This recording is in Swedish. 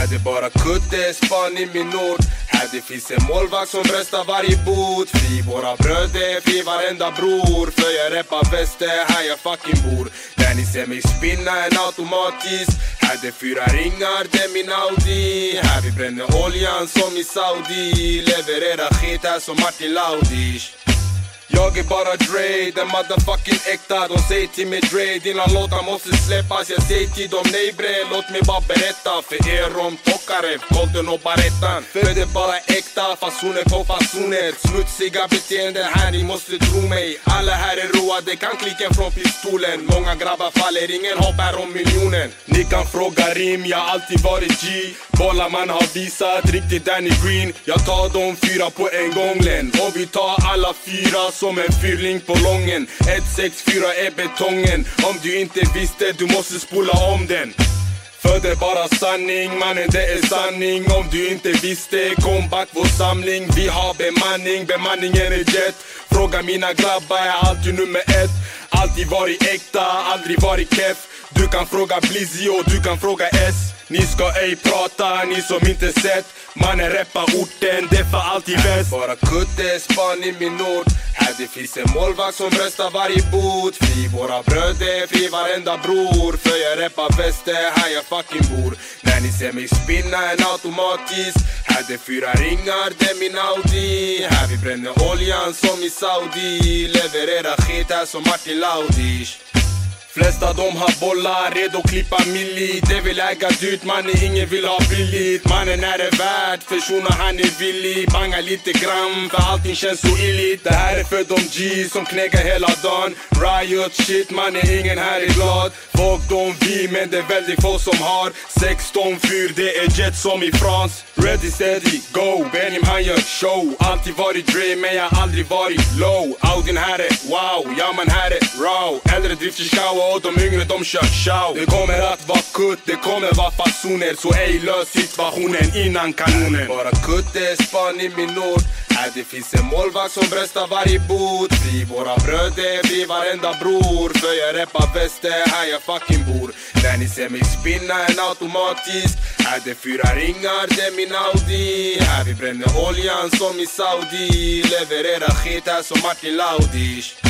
Här det bara kutte, span i min ort Här det finns en målvakt som bröstar varje bot. Fri våra bröder, fri varenda bror. För jag reppar väster, här jag fucking bor. Där ni ser mig spinna en automatisk. Här det fyra ringar, det är min Audi. Här vi bränner oljan som i Saudi. Levererar skit här som Martin Laudish jag är bara Dre, den motherfucking äkta. De säger till mig Dre, dina låtar måste släppas. Jag säger till dem nej bre, låt mig bara berätta. För er om Tokarev, Golden och Barettan. För det är bara äkta, fasoner på fasoner. Smutsiga beteenden här, ni måste tro mig. Alla här är roade, kan klicken från pistolen. Många grabbar faller, ingen hoppar om miljonen. Ni kan fråga Rim, jag har alltid varit G. Bollar man har visat, riktigt Danny Green. Jag tar de fyra på en gång len. Och vi tar alla fyra som en fyrling på lången. 164 är betongen. Om du inte visste, du måste spola om den. För det är bara sanning, mannen det är sanning. Om du inte visste, kom back vår samling. Vi har bemanning, bemanningen är jet. Fråga mina grabbar, jag är alltid nummer ett? Alltid varit äkta, aldrig varit keff. Du kan fråga Blizzy och du kan fråga S. Ni ska ej prata, ni som inte sett Mannen reppar orten, det för alltid väst Bara kutte, span i min ort Här det finns en målvakt som röstar varje bot. Fri våra bröder, fri varenda bror. För jag reppar väster, här jag fucking bor. När ni ser mig spinna en automatisk. Här det fyra ringar, det är min Audi. Här vi bränner oljan som i Saudi. Levererar skit här som Martin Laudish Flesta dom har bollar, redo klippa milli Det vill äga dyrt mannen, ingen vill ha billigt. Mannen är det värd, för han är villig. Banga lite gram, för allting känns så illigt. Det här är för dom G som knäcker hela dagen. Riot shit mannen, ingen här är glad. Folk dom vi, men det är väldigt få som har. 16 fyr, det är jet som i Frans Ready steady, go, Benim han gör show. Alltid varit Dre, men jag aldrig varit low. Audin här är wow, ja man här är raw. Äldre drifter chihuahua och de yngre de kör chow. Det kommer att vara kutt, det kommer vara fasoner. Så ej lös situationen innan kanonen. Bara kutte, span i min ort här det finns en målvakt som bröstar varje bot Fri våra bröder, fri varenda bror. För jag reppar väster, här jag fucking bor. När ni ser mig spinna en automatisk. Här det fyra ringar, det är min Audi. Här vi bränner oljan som i Saudi. Levererar skit här som Martin Laudish.